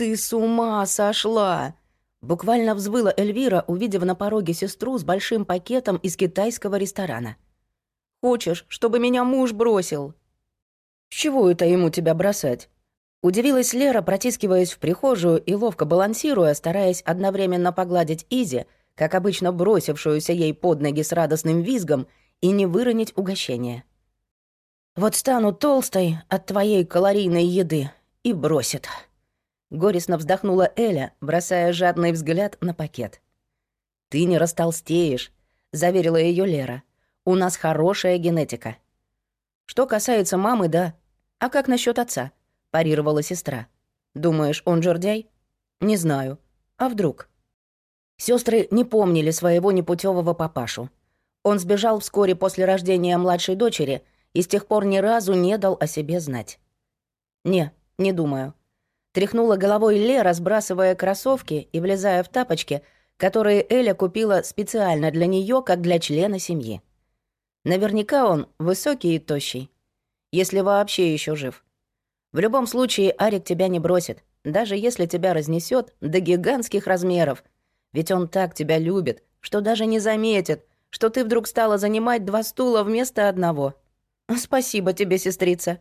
ты с ума сошла!» Буквально взвыла Эльвира, увидев на пороге сестру с большим пакетом из китайского ресторана. «Хочешь, чтобы меня муж бросил?» «С чего это ему тебя бросать?» Удивилась Лера, протискиваясь в прихожую и ловко балансируя, стараясь одновременно погладить Изи, как обычно бросившуюся ей под ноги с радостным визгом, и не выронить угощение. «Вот стану толстой от твоей калорийной еды и бросит». Горестно вздохнула Эля, бросая жадный взгляд на пакет. «Ты не растолстеешь», — заверила ее Лера. «У нас хорошая генетика». «Что касается мамы, да. А как насчет отца?» — парировала сестра. «Думаешь, он жердяй?» «Не знаю. А вдруг?» Сестры не помнили своего непутевого папашу. Он сбежал вскоре после рождения младшей дочери и с тех пор ни разу не дал о себе знать. «Не, не думаю. Тряхнула головой Лера, сбрасывая кроссовки и влезая в тапочки, которые Эля купила специально для нее, как для члена семьи. Наверняка он высокий и тощий. Если вообще еще жив. В любом случае, Арик тебя не бросит, даже если тебя разнесет до гигантских размеров. Ведь он так тебя любит, что даже не заметит, что ты вдруг стала занимать два стула вместо одного. Спасибо тебе, сестрица.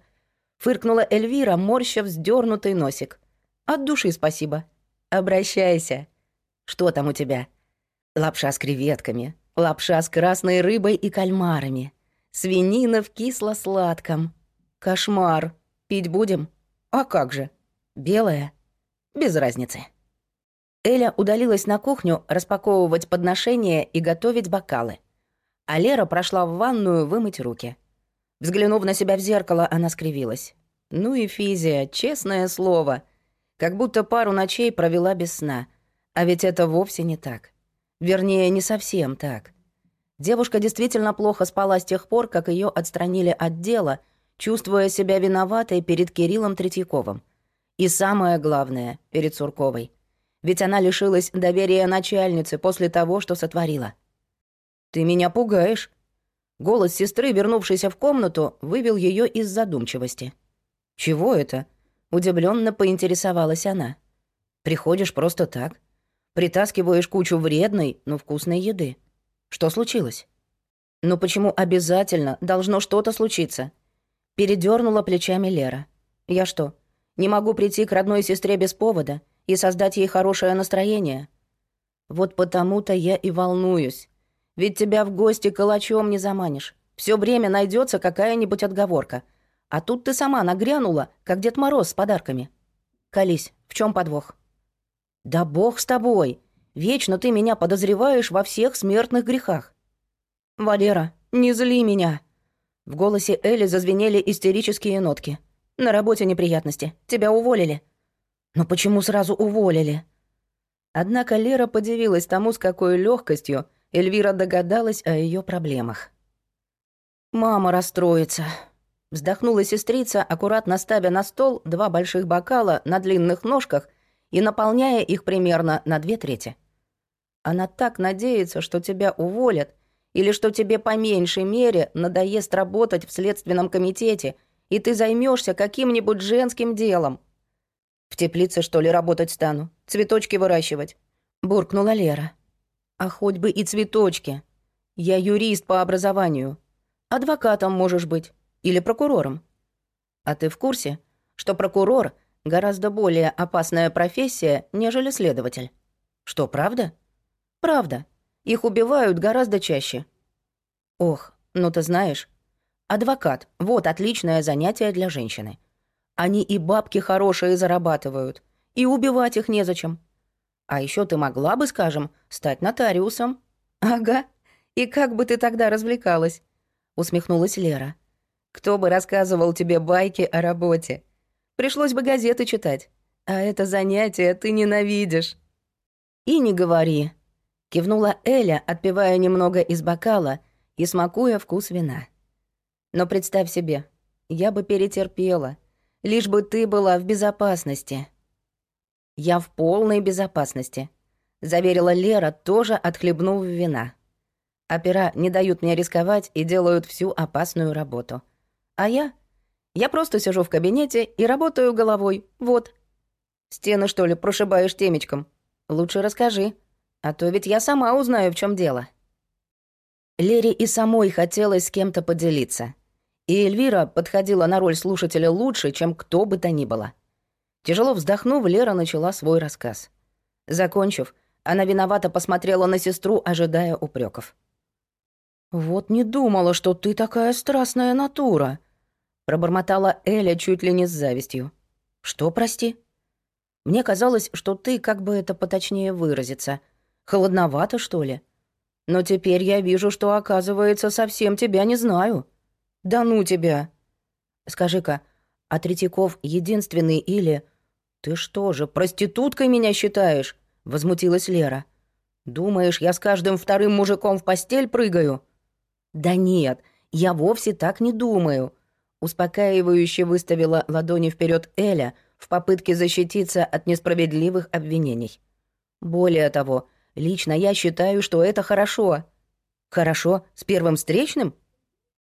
Фыркнула Эльвира, морща вздернутый носик. «От души спасибо. Обращайся. Что там у тебя?» «Лапша с креветками, лапша с красной рыбой и кальмарами, свинина в кисло-сладком. Кошмар. Пить будем? А как же? Белая? Без разницы». Эля удалилась на кухню распаковывать подношения и готовить бокалы. А Лера прошла в ванную вымыть руки. Взглянув на себя в зеркало, она скривилась. Ну и физия, честное слово. Как будто пару ночей провела без сна. А ведь это вовсе не так. Вернее, не совсем так. Девушка действительно плохо спала с тех пор, как ее отстранили от дела, чувствуя себя виноватой перед Кириллом Третьяковым. И самое главное, перед Сурковой. Ведь она лишилась доверия начальницы после того, что сотворила. «Ты меня пугаешь», Голос сестры, вернувшейся в комнату, вывел ее из задумчивости. «Чего это?» — удивленно поинтересовалась она. «Приходишь просто так. Притаскиваешь кучу вредной, но вкусной еды. Что случилось?» «Ну почему обязательно должно что-то случиться?» Передернула плечами Лера. «Я что, не могу прийти к родной сестре без повода и создать ей хорошее настроение?» «Вот потому-то я и волнуюсь. Ведь тебя в гости калачом не заманишь. Все время найдется какая-нибудь отговорка. А тут ты сама нагрянула, как Дед Мороз с подарками. Колись, в чем подвох? Да бог с тобой. Вечно ты меня подозреваешь во всех смертных грехах. Валера, не зли меня. В голосе Эли зазвенели истерические нотки. На работе неприятности. Тебя уволили. Но почему сразу уволили? Однако Лера подивилась тому, с какой легкостью Эльвира догадалась о ее проблемах. «Мама расстроится», — вздохнула сестрица, аккуратно ставя на стол два больших бокала на длинных ножках и наполняя их примерно на две трети. «Она так надеется, что тебя уволят, или что тебе по меньшей мере надоест работать в следственном комитете, и ты займешься каким-нибудь женским делом». «В теплице, что ли, работать стану? Цветочки выращивать?» — буркнула Лера. А хоть бы и цветочки. Я юрист по образованию. Адвокатом можешь быть. Или прокурором. А ты в курсе, что прокурор — гораздо более опасная профессия, нежели следователь? Что, правда? Правда. Их убивают гораздо чаще. Ох, ну ты знаешь, адвокат — вот отличное занятие для женщины. Они и бабки хорошие зарабатывают, и убивать их незачем. А еще ты могла бы, скажем, стать нотариусом». «Ага. И как бы ты тогда развлекалась?» — усмехнулась Лера. «Кто бы рассказывал тебе байки о работе? Пришлось бы газеты читать. А это занятие ты ненавидишь». «И не говори», — кивнула Эля, отпивая немного из бокала и смакуя вкус вина. «Но представь себе, я бы перетерпела, лишь бы ты была в безопасности». «Я в полной безопасности», — заверила Лера, тоже отхлебнув вина. «Опера не дают мне рисковать и делают всю опасную работу. А я? Я просто сижу в кабинете и работаю головой, вот». Стены, что ли, прошибаешь темечком? Лучше расскажи, а то ведь я сама узнаю, в чем дело». Лере и самой хотелось с кем-то поделиться. И Эльвира подходила на роль слушателя лучше, чем кто бы то ни было. Тяжело вздохнув, Лера начала свой рассказ. Закончив, она виновато посмотрела на сестру, ожидая упреков. «Вот не думала, что ты такая страстная натура», — пробормотала Эля чуть ли не с завистью. «Что, прости?» «Мне казалось, что ты, как бы это поточнее выразиться, холодновато, что ли?» Но теперь я вижу, что, оказывается, совсем тебя не знаю. Да ну тебя. Скажи-ка, а Третьяков единственный или... Ты что же, проституткой меня считаешь? Возмутилась Лера. Думаешь, я с каждым вторым мужиком в постель прыгаю? Да нет, я вовсе так не думаю. Успокаивающе выставила ладони вперед Эля в попытке защититься от несправедливых обвинений. Более того, Лично я считаю, что это хорошо. Хорошо с первым встречным?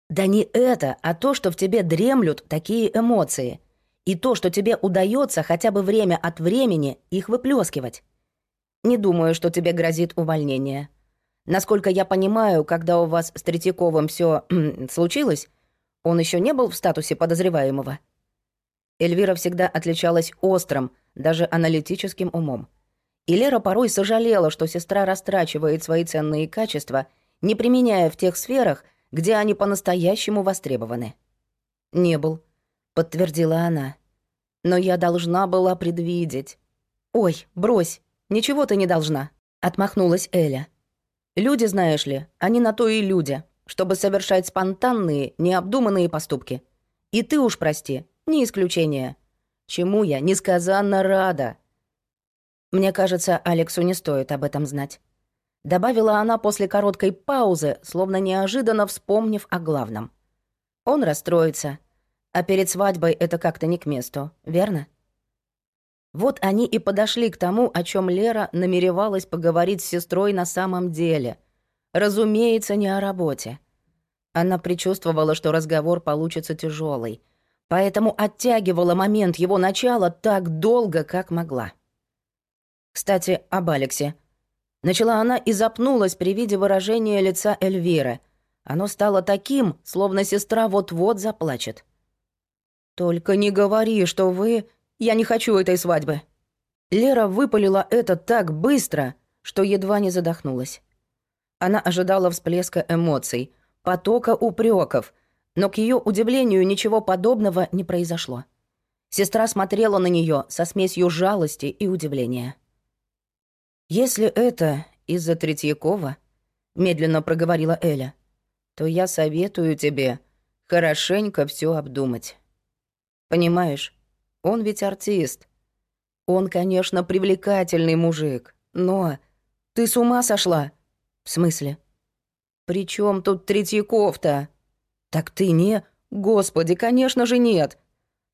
Да не это, а то, что в тебе дремлют такие эмоции. И то, что тебе удается хотя бы время от времени их выплескивать. Не думаю, что тебе грозит увольнение. Насколько я понимаю, когда у вас с Третьяковым все случилось, он еще не был в статусе подозреваемого. Эльвира всегда отличалась острым, даже аналитическим умом. И Лера порой сожалела, что сестра растрачивает свои ценные качества, не применяя в тех сферах, где они по-настоящему востребованы. «Не был», — подтвердила она. «Но я должна была предвидеть». «Ой, брось, ничего ты не должна», — отмахнулась Эля. «Люди, знаешь ли, они на то и люди, чтобы совершать спонтанные, необдуманные поступки. И ты уж прости, не исключение. Чему я несказанно рада». Мне кажется, Алексу не стоит об этом знать. Добавила она после короткой паузы, словно неожиданно вспомнив о главном. Он расстроится. А перед свадьбой это как-то не к месту, верно? Вот они и подошли к тому, о чем Лера намеревалась поговорить с сестрой на самом деле. Разумеется, не о работе. Она предчувствовала, что разговор получится тяжелый, поэтому оттягивала момент его начала так долго, как могла. Кстати, об Алексе. Начала она и запнулась при виде выражения лица Эльвиры. Оно стало таким, словно сестра вот-вот заплачет. «Только не говори, что вы... Я не хочу этой свадьбы». Лера выпалила это так быстро, что едва не задохнулась. Она ожидала всплеска эмоций, потока упреков, но к ее удивлению ничего подобного не произошло. Сестра смотрела на нее со смесью жалости и удивления. «Если это из-за Третьякова», — медленно проговорила Эля, «то я советую тебе хорошенько все обдумать. Понимаешь, он ведь артист. Он, конечно, привлекательный мужик, но... Ты с ума сошла?» «В смысле?» «При чем тут Третьяков-то?» «Так ты не...» «Господи, конечно же нет!»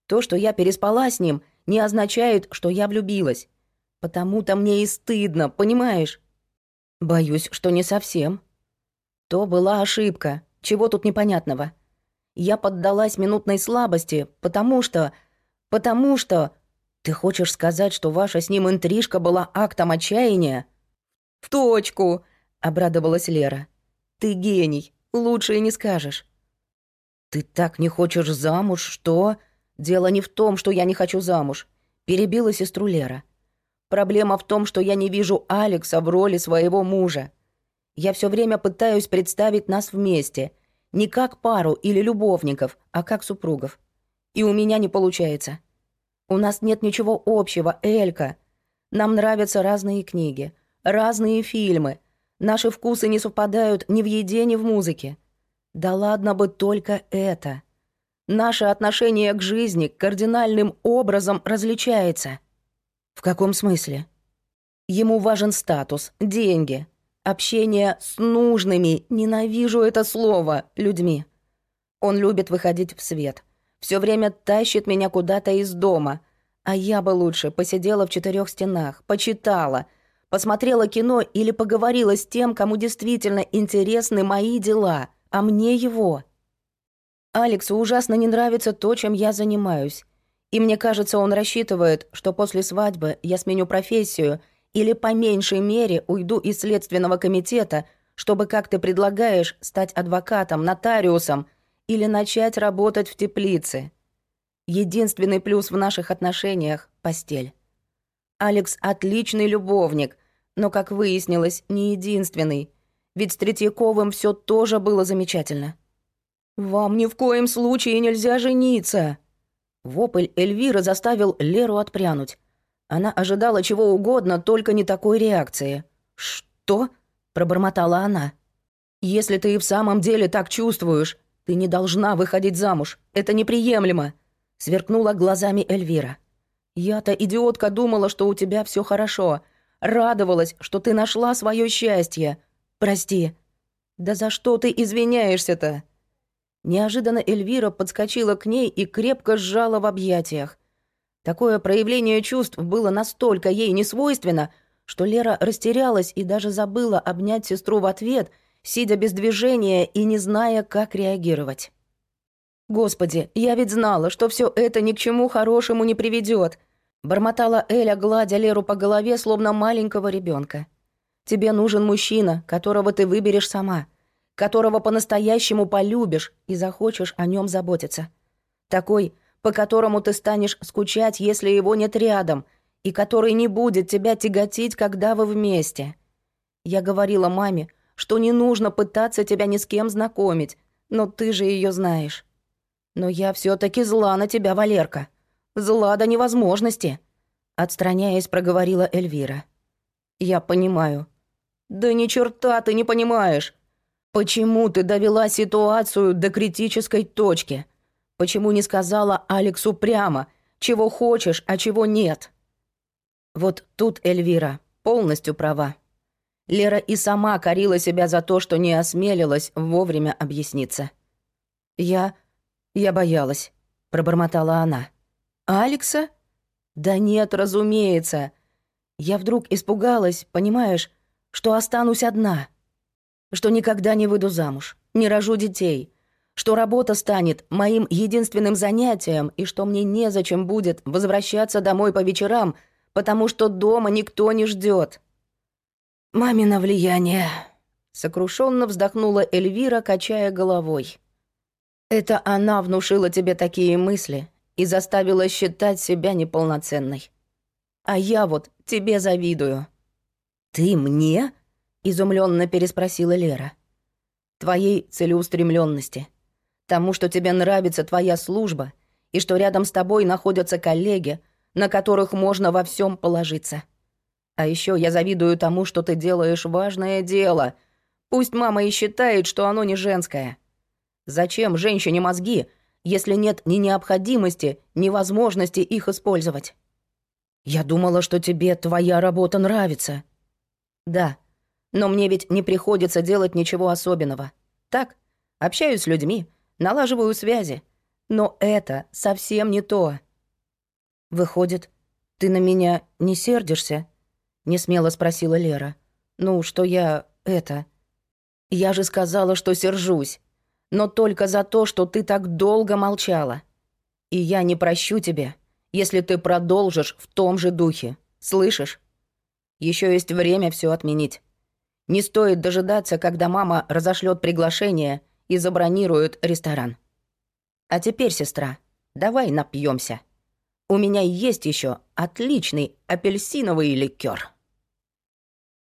То, что я переспала с ним, не означает, что я влюбилась. Потому-то мне и стыдно, понимаешь? Боюсь, что не совсем. То была ошибка. Чего тут непонятного? Я поддалась минутной слабости, потому что... Потому что... Ты хочешь сказать, что ваша с ним интрижка была актом отчаяния? В точку, обрадовалась Лера. Ты гений, лучше и не скажешь. Ты так не хочешь замуж, что... Дело не в том, что я не хочу замуж. Перебила сестру Лера. Проблема в том, что я не вижу Алекса в роли своего мужа. Я все время пытаюсь представить нас вместе, не как пару или любовников, а как супругов. И у меня не получается. У нас нет ничего общего, Элька. Нам нравятся разные книги, разные фильмы. Наши вкусы не совпадают ни в еде, ни в музыке. Да ладно бы только это. Наше отношение к жизни кардинальным образом различается. «В каком смысле?» «Ему важен статус, деньги, общение с нужными, ненавижу это слово, людьми. Он любит выходить в свет, все время тащит меня куда-то из дома, а я бы лучше посидела в четырех стенах, почитала, посмотрела кино или поговорила с тем, кому действительно интересны мои дела, а мне его. Алексу ужасно не нравится то, чем я занимаюсь, И мне кажется, он рассчитывает, что после свадьбы я сменю профессию или по меньшей мере уйду из следственного комитета, чтобы, как ты предлагаешь, стать адвокатом, нотариусом или начать работать в теплице. Единственный плюс в наших отношениях — постель. Алекс — отличный любовник, но, как выяснилось, не единственный. Ведь с Третьяковым все тоже было замечательно. «Вам ни в коем случае нельзя жениться!» Вопль Эльвира заставил Леру отпрянуть. Она ожидала чего угодно, только не такой реакции. «Что?» — пробормотала она. «Если ты и в самом деле так чувствуешь, ты не должна выходить замуж. Это неприемлемо!» — сверкнула глазами Эльвира. «Я-то, идиотка, думала, что у тебя все хорошо. Радовалась, что ты нашла свое счастье. Прости. Да за что ты извиняешься-то?» Неожиданно Эльвира подскочила к ней и крепко сжала в объятиях. Такое проявление чувств было настолько ей несвойственно, что Лера растерялась и даже забыла обнять сестру в ответ, сидя без движения и не зная, как реагировать. «Господи, я ведь знала, что все это ни к чему хорошему не приведет, бормотала Эля, гладя Леру по голове, словно маленького ребенка. «Тебе нужен мужчина, которого ты выберешь сама которого по-настоящему полюбишь и захочешь о нем заботиться. Такой, по которому ты станешь скучать, если его нет рядом, и который не будет тебя тяготить, когда вы вместе. Я говорила маме, что не нужно пытаться тебя ни с кем знакомить, но ты же ее знаешь. Но я все таки зла на тебя, Валерка. Зла до невозможности. Отстраняясь, проговорила Эльвира. Я понимаю. Да ни черта ты не понимаешь. Почему ты довела ситуацию до критической точки? Почему не сказала Алексу прямо, чего хочешь, а чего нет? Вот тут Эльвира полностью права. Лера и сама корила себя за то, что не осмелилась вовремя объясниться. «Я... я боялась», — пробормотала она. «Алекса?» «Да нет, разумеется. Я вдруг испугалась, понимаешь, что останусь одна» что никогда не выйду замуж, не рожу детей, что работа станет моим единственным занятием и что мне незачем будет возвращаться домой по вечерам, потому что дома никто не ждет. «Мамино влияние», — сокрушенно вздохнула Эльвира, качая головой. «Это она внушила тебе такие мысли и заставила считать себя неполноценной. А я вот тебе завидую». «Ты мне?» Изумленно переспросила Лера. Твоей целеустремленности, тому, что тебе нравится твоя служба и что рядом с тобой находятся коллеги, на которых можно во всем положиться. А еще я завидую тому, что ты делаешь важное дело. Пусть мама и считает, что оно не женское. Зачем женщине мозги, если нет ни необходимости, ни возможности их использовать? Я думала, что тебе твоя работа нравится. Да, но мне ведь не приходится делать ничего особенного. Так, общаюсь с людьми, налаживаю связи. Но это совсем не то. Выходит, ты на меня не сердишься? Не смело спросила Лера. Ну, что я это... Я же сказала, что сержусь. Но только за то, что ты так долго молчала. И я не прощу тебе, если ты продолжишь в том же духе. Слышишь? Еще есть время все отменить. Не стоит дожидаться, когда мама разошлет приглашение и забронирует ресторан. А теперь, сестра, давай напьемся. У меня есть еще отличный апельсиновый ликер.